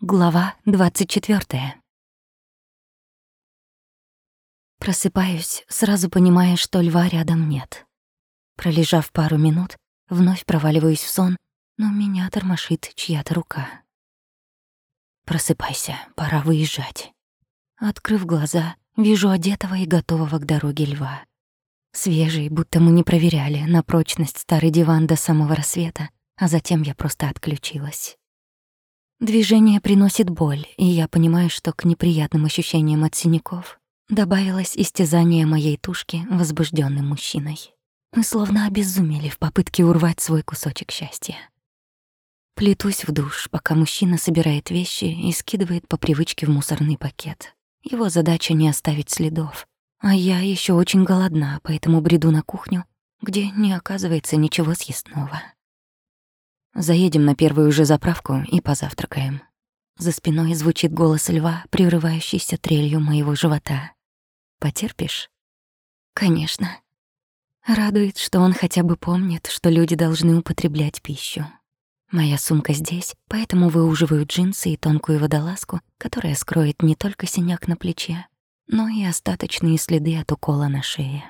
Глава 24. Просыпаюсь, сразу понимая, что льва рядом нет. Пролежав пару минут, вновь проваливаюсь в сон, но меня тормошит чья-то рука. Просыпайся, пора выезжать. Открыв глаза, вижу одетого и готового к дороге льва. Свежий, будто мы не проверяли на прочность старый диван до самого рассвета, а затем я просто отключилась. Движение приносит боль, и я понимаю, что к неприятным ощущениям от синяков добавилось истязание моей тушки возбужденным мужчиной. Мы словно обезумели в попытке урвать свой кусочек счастья. Плетусь в душ, пока мужчина собирает вещи и скидывает по привычке в мусорный пакет. Его задача не оставить следов. А я еще очень голодна, поэтому бреду на кухню, где не оказывается ничего съестного. Заедем на первую же заправку и позавтракаем. За спиной звучит голос льва, прерывающийся трелью моего живота. Потерпишь? Конечно. Радует, что он хотя бы помнит, что люди должны употреблять пищу. Моя сумка здесь, поэтому выуживаю джинсы и тонкую водолазку, которая скроет не только синяк на плече, но и остаточные следы от укола на шее.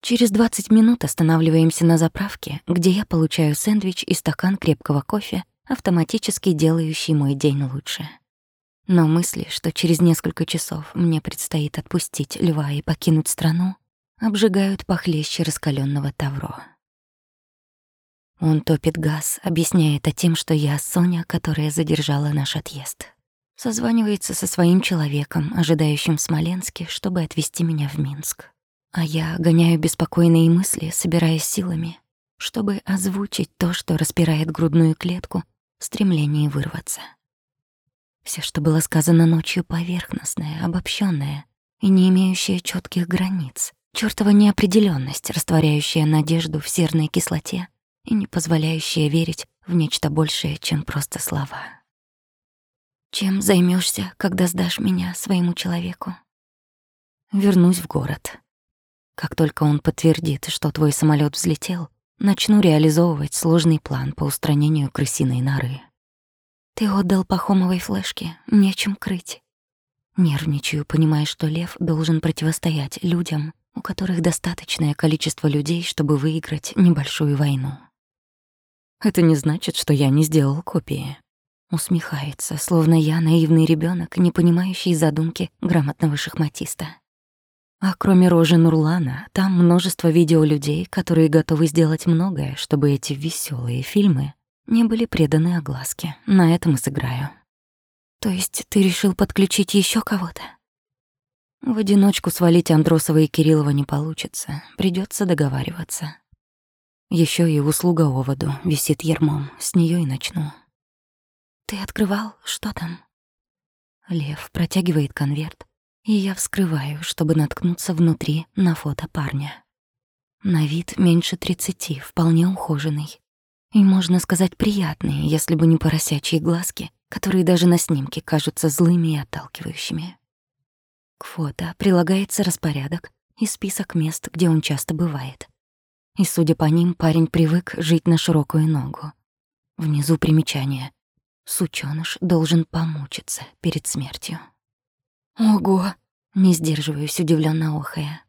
Через 20 минут останавливаемся на заправке, где я получаю сэндвич и стакан крепкого кофе, автоматически делающий мой день лучше. Но мысли, что через несколько часов мне предстоит отпустить льва и покинуть страну, обжигают похлеще раскаленного тавро. Он топит газ, объясняя это тем, что я Соня, которая задержала наш отъезд. Созванивается со своим человеком, ожидающим в Смоленске, чтобы отвезти меня в Минск. А я гоняю беспокойные мысли, собираясь силами, чтобы озвучить то, что распирает грудную клетку в стремлении вырваться. Все, что было сказано ночью, поверхностное, обобщенное и не имеющее четких границ. Чёртова неопределенность, растворяющая надежду в серной кислоте и не позволяющая верить в нечто большее, чем просто слова. Чем займешься, когда сдашь меня своему человеку? Вернусь в город. Как только он подтвердит, что твой самолет взлетел, начну реализовывать сложный план по устранению крысиной норы. Ты отдал Пахомовой флешки, нечем крыть. Нервничаю, понимая, что Лев должен противостоять людям, у которых достаточное количество людей, чтобы выиграть небольшую войну. Это не значит, что я не сделал копии. Усмехается, словно я наивный ребенок, не понимающий задумки грамотного шахматиста. А кроме рожи Нурлана, там множество видео людей, которые готовы сделать многое, чтобы эти веселые фильмы не были преданы огласке. На этом и сыграю. То есть ты решил подключить еще кого-то? В одиночку свалить Андросова и Кириллова не получится. Придется договариваться. Еще и услуга оводу висит ермом. С нее и начну. Ты открывал? Что там? Лев протягивает конверт, и я вскрываю, чтобы наткнуться внутри на фото парня. На вид меньше тридцати, вполне ухоженный. И, можно сказать, приятный, если бы не поросячьи глазки, которые даже на снимке кажутся злыми и отталкивающими. К фото прилагается распорядок и список мест, где он часто бывает. И, судя по ним, парень привык жить на широкую ногу. Внизу примечание. Сучёныш должен помучиться перед смертью. Ого! Не сдерживаюсь, удивленно охая.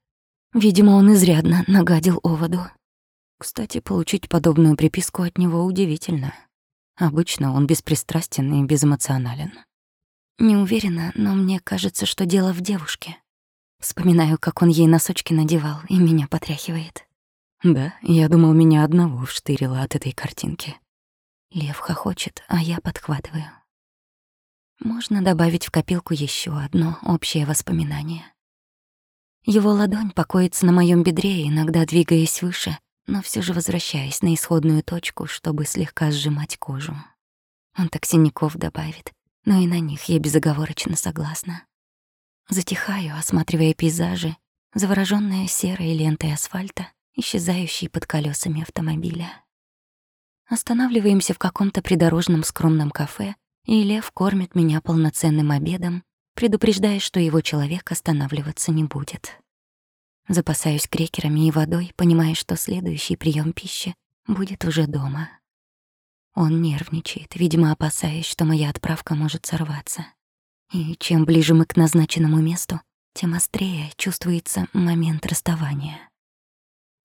Видимо, он изрядно нагадил оводу. Кстати, получить подобную приписку от него удивительно. Обычно он беспристрастен и безэмоционален. Не уверена, но мне кажется, что дело в девушке. Вспоминаю, как он ей носочки надевал, и меня потряхивает. Да, я думал, меня одного вштырило от этой картинки. Лев хохочет, а я подхватываю. Можно добавить в копилку еще одно общее воспоминание. Его ладонь покоится на моем бедре, иногда двигаясь выше, но все же возвращаясь на исходную точку, чтобы слегка сжимать кожу. Он так синяков добавит, но и на них я безоговорочно согласна. Затихаю, осматривая пейзажи, заворожённая серой лентой асфальта, исчезающей под колесами автомобиля. Останавливаемся в каком-то придорожном скромном кафе, и Лев кормит меня полноценным обедом, предупреждая, что его человек останавливаться не будет. Запасаюсь крекерами и водой, понимая, что следующий прием пищи будет уже дома. Он нервничает, видимо, опасаясь, что моя отправка может сорваться. И чем ближе мы к назначенному месту, тем острее чувствуется момент расставания.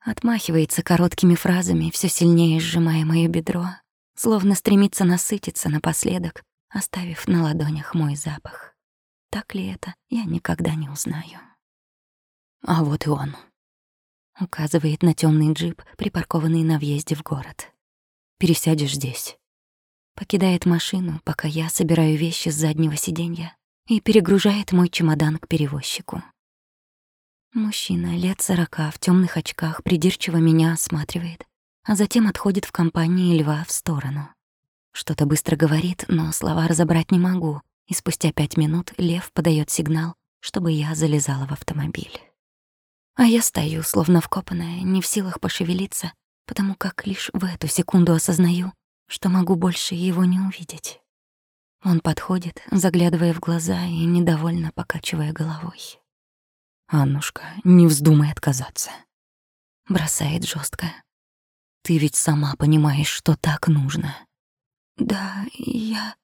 Отмахивается короткими фразами, все сильнее сжимая моё бедро, словно стремится насытиться напоследок, оставив на ладонях мой запах. Так ли это, я никогда не узнаю. А вот и он. Указывает на темный джип, припаркованный на въезде в город. Пересядешь здесь. Покидает машину, пока я собираю вещи с заднего сиденья и перегружает мой чемодан к перевозчику. Мужчина лет сорока в темных очках придирчиво меня осматривает, а затем отходит в компании льва в сторону. Что-то быстро говорит, но слова разобрать не могу, и спустя пять минут лев подает сигнал, чтобы я залезала в автомобиль. А я стою, словно вкопанная, не в силах пошевелиться, потому как лишь в эту секунду осознаю, что могу больше его не увидеть. Он подходит, заглядывая в глаза и недовольно покачивая головой. «Аннушка, не вздумай отказаться», — бросает жестко. «Ты ведь сама понимаешь, что так нужно». «Да, я...»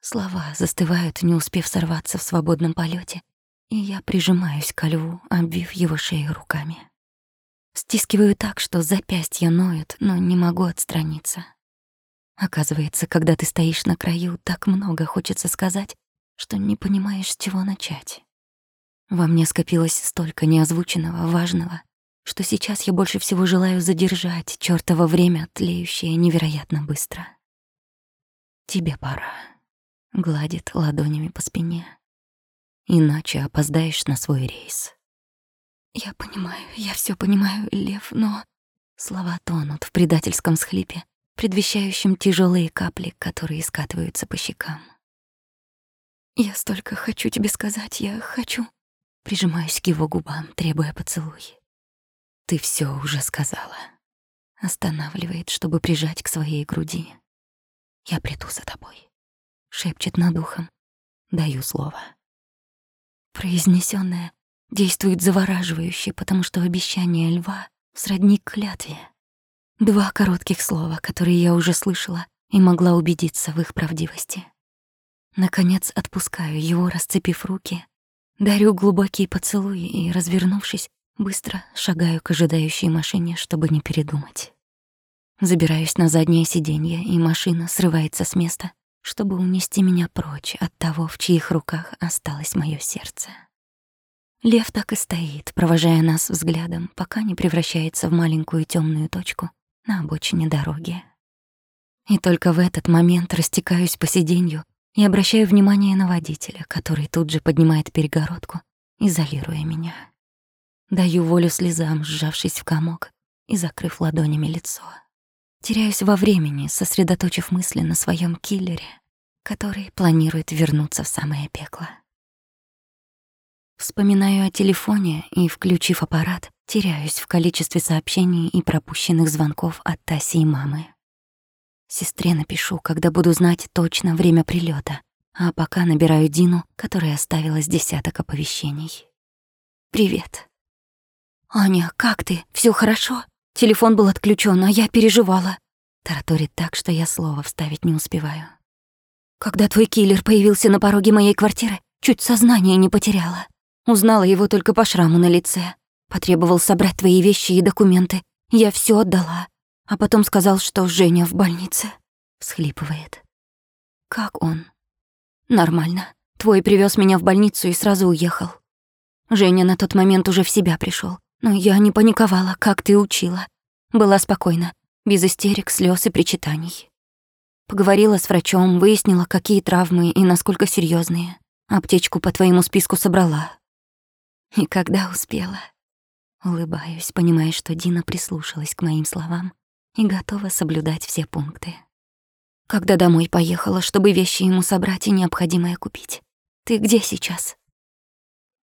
Слова застывают, не успев сорваться в свободном полете, и я прижимаюсь ко льву, обвив его шею руками. Стискиваю так, что запястья ноют, но не могу отстраниться. Оказывается, когда ты стоишь на краю, так много хочется сказать, что не понимаешь, с чего начать. Во мне скопилось столько неозвученного, важного, что сейчас я больше всего желаю задержать чёртово время, тлеющее невероятно быстро. Тебе пора. Гладит ладонями по спине. Иначе опоздаешь на свой рейс. Я понимаю, я всё понимаю, Лев, но... Слова тонут в предательском схлипе, предвещающим тяжелые капли, которые скатываются по щекам. «Я столько хочу тебе сказать, я хочу...» Прижимаюсь к его губам, требуя поцелуй. «Ты все уже сказала». Останавливает, чтобы прижать к своей груди. «Я приду за тобой», — шепчет над ухом. Даю слово. Произнесенное действует завораживающе, потому что обещание льва сродни клятве. Два коротких слова, которые я уже слышала и могла убедиться в их правдивости. Наконец отпускаю его, расцепив руки, дарю глубокие поцелуи и, развернувшись, быстро шагаю к ожидающей машине, чтобы не передумать. Забираюсь на заднее сиденье, и машина срывается с места, чтобы унести меня прочь от того, в чьих руках осталось мое сердце. Лев так и стоит, провожая нас взглядом, пока не превращается в маленькую темную точку, на обочине дороги. И только в этот момент растекаюсь по сиденью и обращаю внимание на водителя, который тут же поднимает перегородку, изолируя меня. Даю волю слезам, сжавшись в комок и закрыв ладонями лицо. Теряюсь во времени, сосредоточив мысли на своем киллере, который планирует вернуться в самое пекло. Вспоминаю о телефоне и, включив аппарат, теряюсь в количестве сообщений и пропущенных звонков от Таси и мамы. Сестре напишу, когда буду знать точно время прилета, а пока набираю Дину, которая оставила с десяток оповещений. «Привет». «Аня, как ты? Все хорошо? Телефон был отключен, а я переживала». Тараторит так, что я слова вставить не успеваю. «Когда твой киллер появился на пороге моей квартиры, чуть сознание не потеряла. Узнала его только по шраму на лице. Потребовал собрать твои вещи и документы. Я все отдала. А потом сказал, что Женя в больнице. Всхлипывает. Как он? Нормально. Твой привез меня в больницу и сразу уехал. Женя на тот момент уже в себя пришел, но я не паниковала, как ты учила. Была спокойна, без истерик, слез и причитаний. Поговорила с врачом, выяснила, какие травмы и насколько серьезные. Аптечку по твоему списку собрала. И когда успела, Улыбаюсь, понимая, что Дина прислушалась к моим словам и готова соблюдать все пункты. Когда домой поехала, чтобы вещи ему собрать и необходимое купить. Ты где сейчас?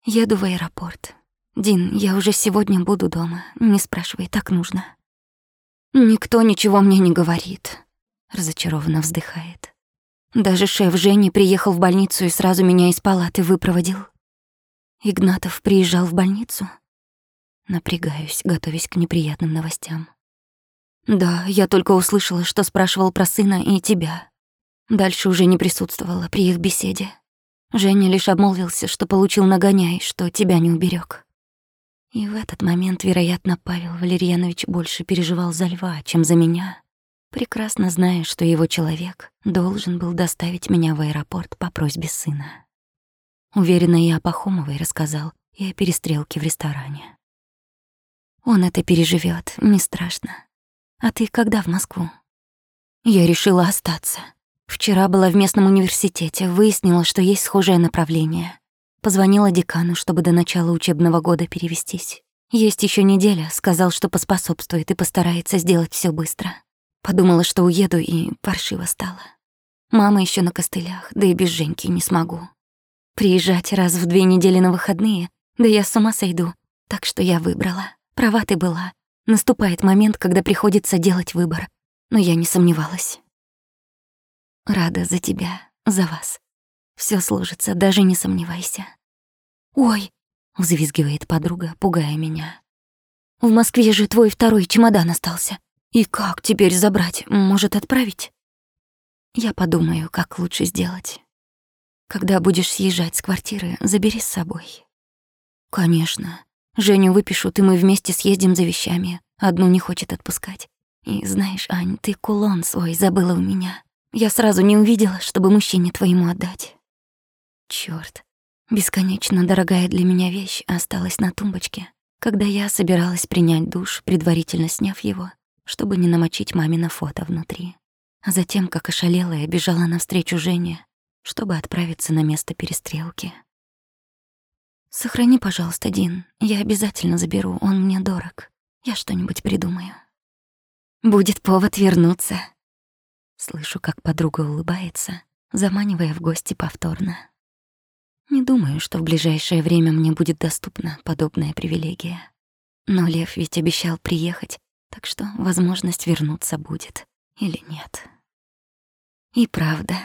Еду в аэропорт. Дин, я уже сегодня буду дома. Не спрашивай, так нужно. Никто ничего мне не говорит. Разочарованно вздыхает. Даже шеф Жени приехал в больницу и сразу меня из палаты выпроводил. Игнатов приезжал в больницу? Напрягаюсь, готовясь к неприятным новостям. Да, я только услышала, что спрашивал про сына и тебя. Дальше уже не присутствовала при их беседе. Женя лишь обмолвился, что получил нагоняй, что тебя не уберег. И в этот момент, вероятно, Павел Валерьянович больше переживал за льва, чем за меня, прекрасно зная, что его человек должен был доставить меня в аэропорт по просьбе сына. Уверена, я о Пахомовой рассказал и о перестрелке в ресторане. Он это переживет, не страшно. А ты когда в Москву? Я решила остаться. Вчера была в местном университете, выяснила, что есть схожее направление. Позвонила декану, чтобы до начала учебного года перевестись. Есть еще неделя, сказал, что поспособствует и постарается сделать все быстро. Подумала, что уеду, и паршиво стало. Мама еще на костылях, да и без Женьки не смогу. Приезжать раз в две недели на выходные, да я с ума сойду. Так что я выбрала. Права ты была. Наступает момент, когда приходится делать выбор. Но я не сомневалась. Рада за тебя, за вас. Все сложится, даже не сомневайся. Ой, взвизгивает подруга, пугая меня. В Москве же твой второй чемодан остался. И как теперь забрать? Может, отправить? Я подумаю, как лучше сделать. Когда будешь съезжать с квартиры, забери с собой. Конечно. Женю выпишут, и мы вместе съездим за вещами. Одну не хочет отпускать. И знаешь, Ань, ты кулон свой забыла у меня. Я сразу не увидела, чтобы мужчине твоему отдать. Чёрт. Бесконечно дорогая для меня вещь осталась на тумбочке, когда я собиралась принять душ, предварительно сняв его, чтобы не намочить мамино фото внутри. А затем, как ошалелая, бежала навстречу Жене, чтобы отправиться на место перестрелки. «Сохрани, пожалуйста, Дин. Я обязательно заберу, он мне дорог. Я что-нибудь придумаю». «Будет повод вернуться», Слышу, как подруга улыбается, заманивая в гости повторно. Не думаю, что в ближайшее время мне будет доступна подобная привилегия. Но Лев ведь обещал приехать, так что возможность вернуться будет или нет. И правда,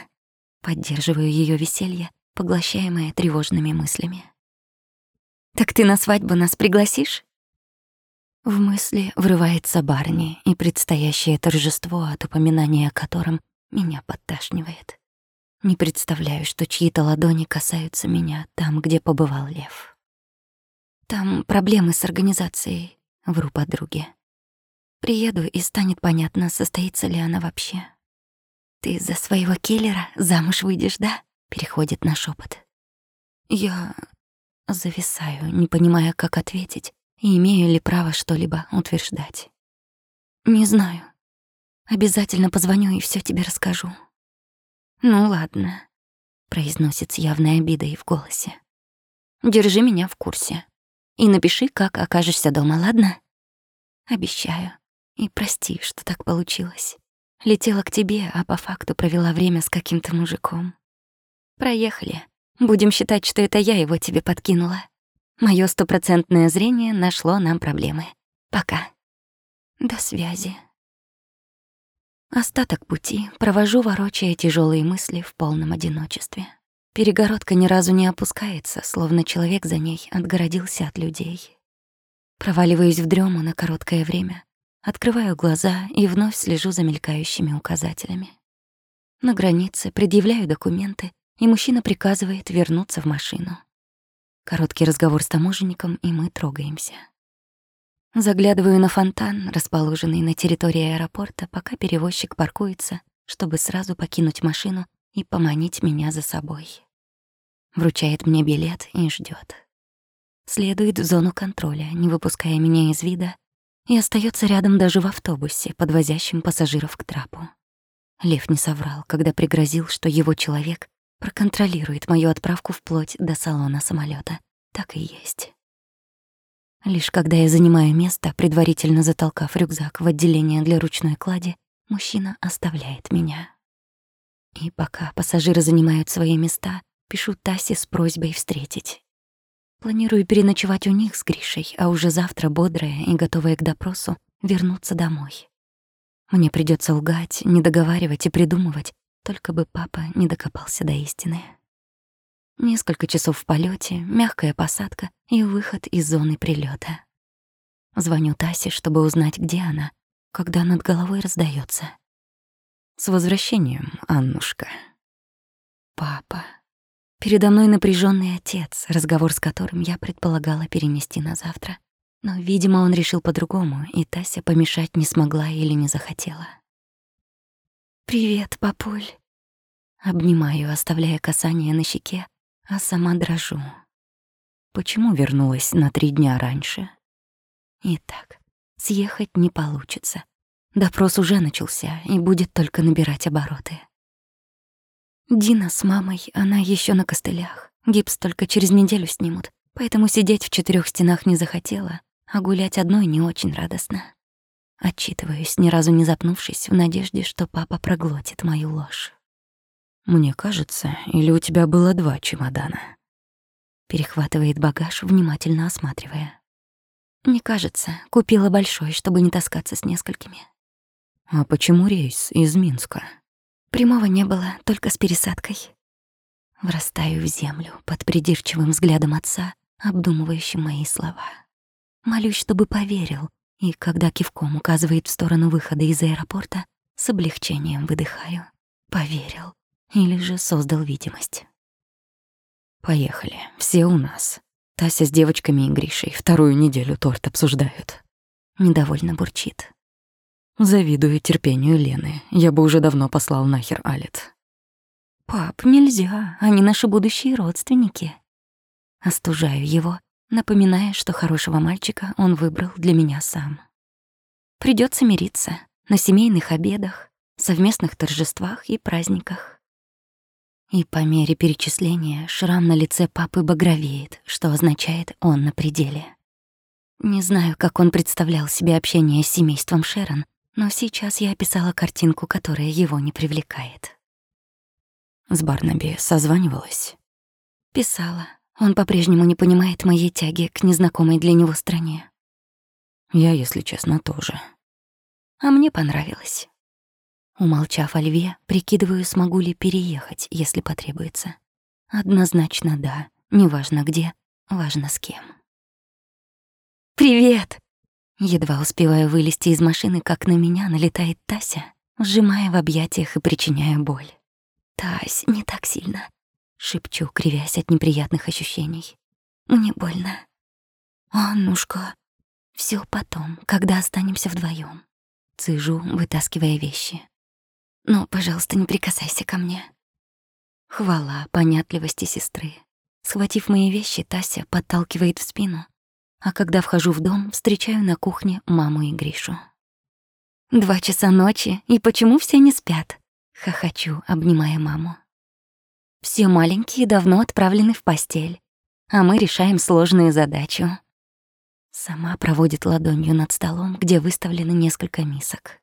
поддерживаю ее веселье, поглощаемое тревожными мыслями. «Так ты на свадьбу нас пригласишь?» В мысли врывается Барни и предстоящее торжество, от упоминания о котором меня подташнивает. Не представляю, что чьи-то ладони касаются меня там, где побывал Лев. Там проблемы с организацией, вру подруге. Приеду, и станет понятно, состоится ли она вообще. «Ты за своего киллера замуж выйдешь, да?» Переходит на шепот. Я зависаю, не понимая, как ответить, и имею ли право что-либо утверждать. Не знаю. Обязательно позвоню и все тебе расскажу. Ну ладно, произносит с явной обидой в голосе. Держи меня в курсе. И напиши, как окажешься дома, ладно? Обещаю. И прости, что так получилось. Летела к тебе, а по факту провела время с каким-то мужиком. Проехали. Будем считать, что это я его тебе подкинула. Моё стопроцентное зрение нашло нам проблемы. Пока. До связи. Остаток пути провожу, ворочая тяжелые мысли в полном одиночестве. Перегородка ни разу не опускается, словно человек за ней отгородился от людей. Проваливаюсь в дрему на короткое время, открываю глаза и вновь слежу за мелькающими указателями. На границе предъявляю документы, и мужчина приказывает вернуться в машину. Короткий разговор с таможенником, и мы трогаемся. Заглядываю на фонтан, расположенный на территории аэропорта, пока перевозчик паркуется, чтобы сразу покинуть машину и поманить меня за собой. Вручает мне билет и ждет. Следует в зону контроля, не выпуская меня из вида, и остается рядом даже в автобусе, подвозящем пассажиров к трапу. Лев не соврал, когда пригрозил, что его человек проконтролирует мою отправку вплоть до салона самолета. Так и есть. Лишь когда я занимаю место, предварительно затолкав рюкзак в отделение для ручной клади, мужчина оставляет меня. И пока пассажиры занимают свои места, пишу Тасе с просьбой встретить. Планирую переночевать у них с Гришей, а уже завтра, бодрая и готовая к допросу, вернуться домой. Мне придется лгать, не договаривать и придумывать, только бы папа не докопался до истины. Несколько часов в полете, мягкая посадка и выход из зоны прилета. Звоню Тасе, чтобы узнать, где она, когда над головой раздается: «С возвращением, Аннушка». Папа. Передо мной напряженный отец, разговор с которым я предполагала перенести на завтра. Но, видимо, он решил по-другому, и Тася помешать не смогла или не захотела. «Привет, папуль». Обнимаю, оставляя касание на щеке, а сама дрожу. Почему вернулась на три дня раньше? Итак, съехать не получится. Допрос уже начался и будет только набирать обороты. Дина с мамой, она еще на костылях. Гипс только через неделю снимут, поэтому сидеть в четырех стенах не захотела, а гулять одной не очень радостно. Отчитываюсь, ни разу не запнувшись, в надежде, что папа проглотит мою ложь. «Мне кажется, или у тебя было два чемодана?» Перехватывает багаж, внимательно осматривая. «Не кажется, купила большой, чтобы не таскаться с несколькими». «А почему рейс из Минска?» Прямого не было, только с пересадкой. Врастаю в землю под придирчивым взглядом отца, обдумывающим мои слова. Молюсь, чтобы поверил, и когда кивком указывает в сторону выхода из аэропорта, с облегчением выдыхаю. Поверил. Или же создал видимость. Поехали, все у нас. Тася с девочками и Гришей вторую неделю торт обсуждают. Недовольно бурчит. Завидую терпению Лены. Я бы уже давно послал нахер Алит. «Пап, нельзя, они наши будущие родственники». Остужаю его, напоминая, что хорошего мальчика он выбрал для меня сам. Придется мириться на семейных обедах, совместных торжествах и праздниках. И по мере перечисления шрам на лице папы багровеет, что означает «он на пределе». Не знаю, как он представлял себе общение с семейством Шерон, но сейчас я описала картинку, которая его не привлекает. С Барнаби созванивалась? Писала. Он по-прежнему не понимает моей тяги к незнакомой для него стране. Я, если честно, тоже. А мне понравилось. Умолчав о льве, прикидываю, смогу ли переехать, если потребуется. Однозначно да, неважно где, важно с кем. «Привет!» Едва успеваю вылезти из машины, как на меня налетает Тася, сжимая в объятиях и причиняя боль. «Тась, не так сильно», — шепчу, кривясь от неприятных ощущений. «Мне больно». «Аннушка, все потом, когда останемся вдвоем. Цыжу, вытаскивая вещи. «Но, пожалуйста, не прикасайся ко мне». Хвала понятливости сестры. Схватив мои вещи, Тася подталкивает в спину, а когда вхожу в дом, встречаю на кухне маму и Гришу. «Два часа ночи, и почему все не спят?» — хохочу, обнимая маму. «Все маленькие давно отправлены в постель, а мы решаем сложную задачу». Сама проводит ладонью над столом, где выставлены несколько мисок.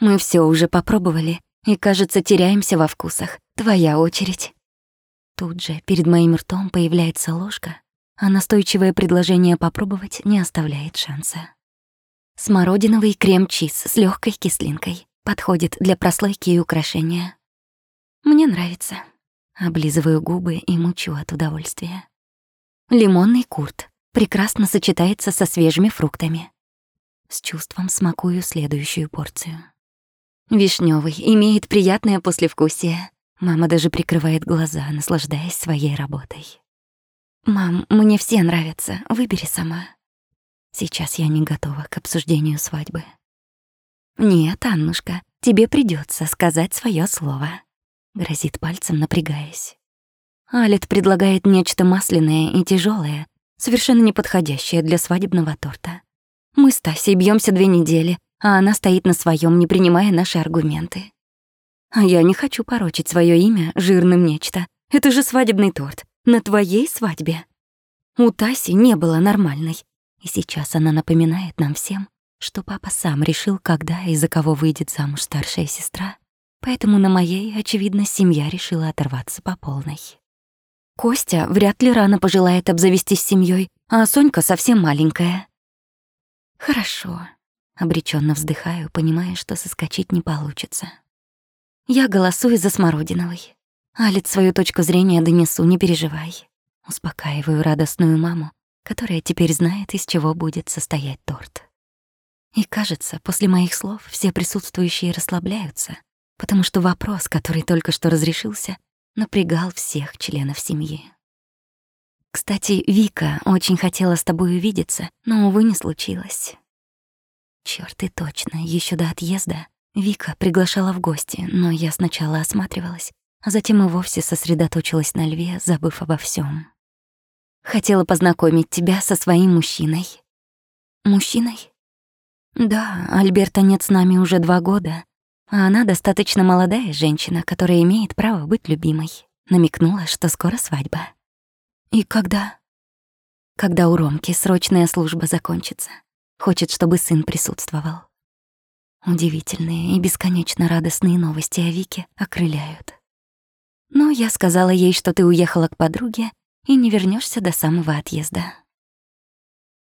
«Мы все уже попробовали, и, кажется, теряемся во вкусах. Твоя очередь». Тут же перед моим ртом появляется ложка, а настойчивое предложение попробовать не оставляет шанса. Смородиновый крем-чиз с легкой кислинкой подходит для прослойки и украшения. Мне нравится. Облизываю губы и мучу от удовольствия. Лимонный курт прекрасно сочетается со свежими фруктами. С чувством смакую следующую порцию. Вишневый имеет приятное послевкусие. Мама даже прикрывает глаза, наслаждаясь своей работой. «Мам, мне все нравятся, выбери сама». Сейчас я не готова к обсуждению свадьбы. «Нет, Аннушка, тебе придется сказать свое слово», — грозит пальцем, напрягаясь. Алет предлагает нечто масляное и тяжелое, совершенно неподходящее для свадебного торта. Мы с Тасей бьемся две недели, а она стоит на своем, не принимая наши аргументы. А я не хочу порочить свое имя жирным нечто. Это же свадебный торт. На твоей свадьбе. У Таси не было нормальной. И сейчас она напоминает нам всем, что папа сам решил, когда и за кого выйдет замуж старшая сестра. Поэтому на моей, очевидно, семья решила оторваться по полной. Костя вряд ли рано пожелает обзавестись семьей, а Сонька совсем маленькая. Хорошо. Обреченно вздыхаю, понимая, что соскочить не получится. Я голосую за Смородиновой. Алит свою точку зрения донесу, не переживай. Успокаиваю радостную маму, которая теперь знает, из чего будет состоять торт. И кажется, после моих слов все присутствующие расслабляются, потому что вопрос, который только что разрешился, напрягал всех членов семьи. Кстати, Вика очень хотела с тобой увидеться, но, увы, не случилось. Чёрт, и точно, еще до отъезда Вика приглашала в гости, но я сначала осматривалась, а затем и вовсе сосредоточилась на льве, забыв обо всем. Хотела познакомить тебя со своим мужчиной. Мужчиной? Да, Альберта нет с нами уже два года, а она достаточно молодая женщина, которая имеет право быть любимой. Намекнула, что скоро свадьба. И когда? Когда у Ромки срочная служба закончится. Хочет, чтобы сын присутствовал. Удивительные и бесконечно радостные новости о Вике окрыляют. Но я сказала ей, что ты уехала к подруге и не вернешься до самого отъезда.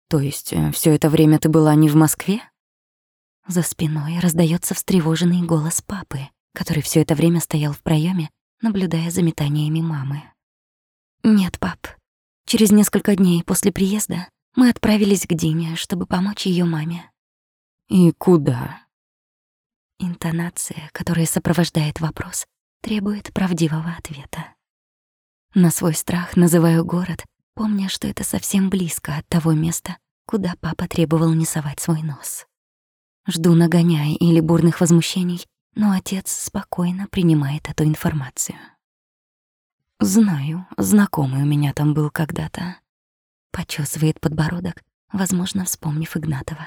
То есть э, все это время ты была не в Москве? За спиной раздается встревоженный голос папы, который все это время стоял в проеме, наблюдая за метаниями мамы. «Нет, пап. Через несколько дней после приезда мы отправились к Дине, чтобы помочь ее маме». «И куда?» Интонация, которая сопровождает вопрос, требует правдивого ответа. На свой страх называю город, помня, что это совсем близко от того места, куда папа требовал не совать свой нос. Жду нагоняя или бурных возмущений, но отец спокойно принимает эту информацию. Знаю, знакомый у меня там был когда-то. Почесывает подбородок, возможно, вспомнив Игнатова.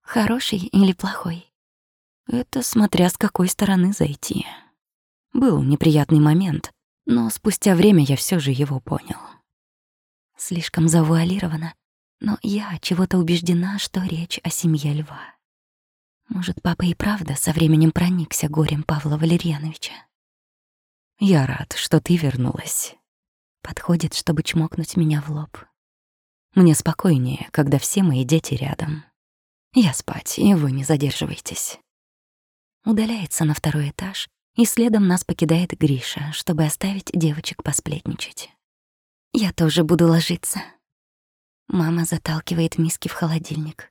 Хороший или плохой? Это смотря с какой стороны зайти. Был неприятный момент, но спустя время я все же его понял. Слишком завуалировано, но я чего-то убеждена, что речь о семье льва. Может, папа и правда со временем проникся горем Павла Валерьяновича. Я рад, что ты вернулась. Подходит, чтобы чмокнуть меня в лоб. Мне спокойнее, когда все мои дети рядом. Я спать, и вы не задерживайтесь. Удаляется на второй этаж, и следом нас покидает Гриша, чтобы оставить девочек посплетничать. Я тоже буду ложиться. Мама заталкивает миски в холодильник.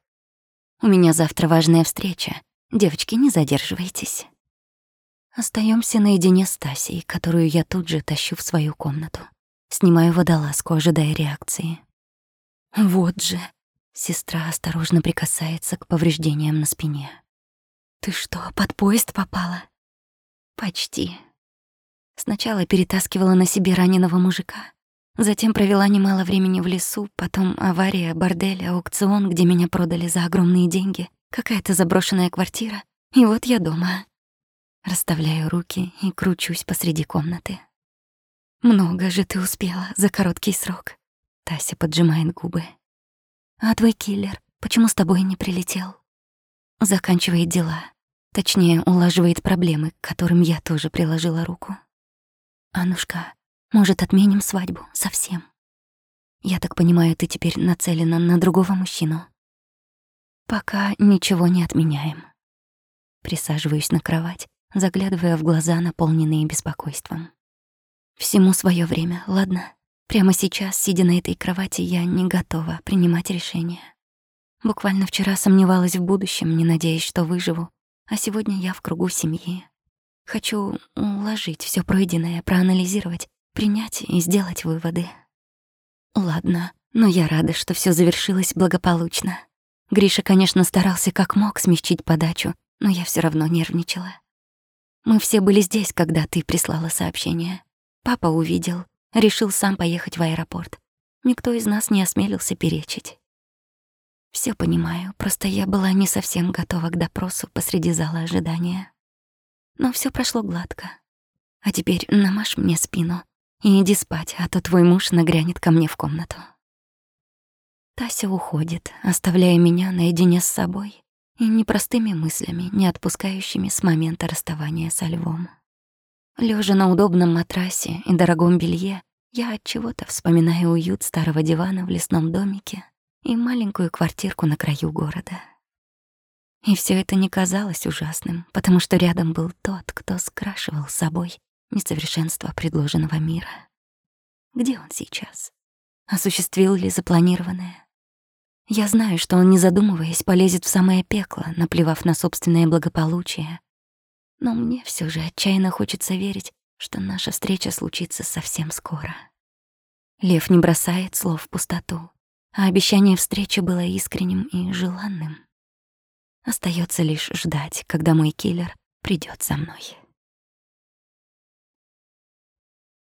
У меня завтра важная встреча. Девочки, не задерживайтесь. Остаемся наедине с Тасей, которую я тут же тащу в свою комнату. Снимаю водолазку, ожидая реакции. Вот же. Сестра осторожно прикасается к повреждениям на спине. Ты что, под поезд попала? Почти. Сначала перетаскивала на себе раненого мужика. Затем провела немало времени в лесу, потом авария, бордель, аукцион, где меня продали за огромные деньги, какая-то заброшенная квартира. И вот я дома. Расставляю руки и кручусь посреди комнаты. «Много же ты успела за короткий срок», — Тася поджимает губы. «А твой киллер почему с тобой не прилетел?» Заканчивает дела. Точнее, улаживает проблемы, к которым я тоже приложила руку. «Анушка, может, отменим свадьбу совсем?» «Я так понимаю, ты теперь нацелена на другого мужчину?» «Пока ничего не отменяем». Присаживаюсь на кровать заглядывая в глаза, наполненные беспокойством. Всему свое время, ладно? Прямо сейчас, сидя на этой кровати, я не готова принимать решения. Буквально вчера сомневалась в будущем, не надеясь, что выживу, а сегодня я в кругу семьи. Хочу уложить все пройденное, проанализировать, принять и сделать выводы. Ладно, но я рада, что все завершилось благополучно. Гриша, конечно, старался как мог смягчить подачу, но я все равно нервничала. Мы все были здесь, когда ты прислала сообщение. Папа увидел, решил сам поехать в аэропорт. Никто из нас не осмелился перечить. Все понимаю, просто я была не совсем готова к допросу посреди зала ожидания. Но все прошло гладко. А теперь намажь мне спину и иди спать, а то твой муж нагрянет ко мне в комнату. Тася уходит, оставляя меня наедине с собой и непростыми мыслями, не отпускающими с момента расставания со львом. Лежа на удобном матрасе и дорогом белье, я от чего-то вспоминаю уют старого дивана в лесном домике и маленькую квартирку на краю города. И все это не казалось ужасным, потому что рядом был тот, кто скрашивал собой несовершенство предложенного мира. Где он сейчас? Осуществил ли запланированное? Я знаю, что он, не задумываясь, полезет в самое пекло, наплевав на собственное благополучие. Но мне все же отчаянно хочется верить, что наша встреча случится совсем скоро. Лев не бросает слов в пустоту, а обещание встречи было искренним и желанным. Остается лишь ждать, когда мой киллер придет за мной.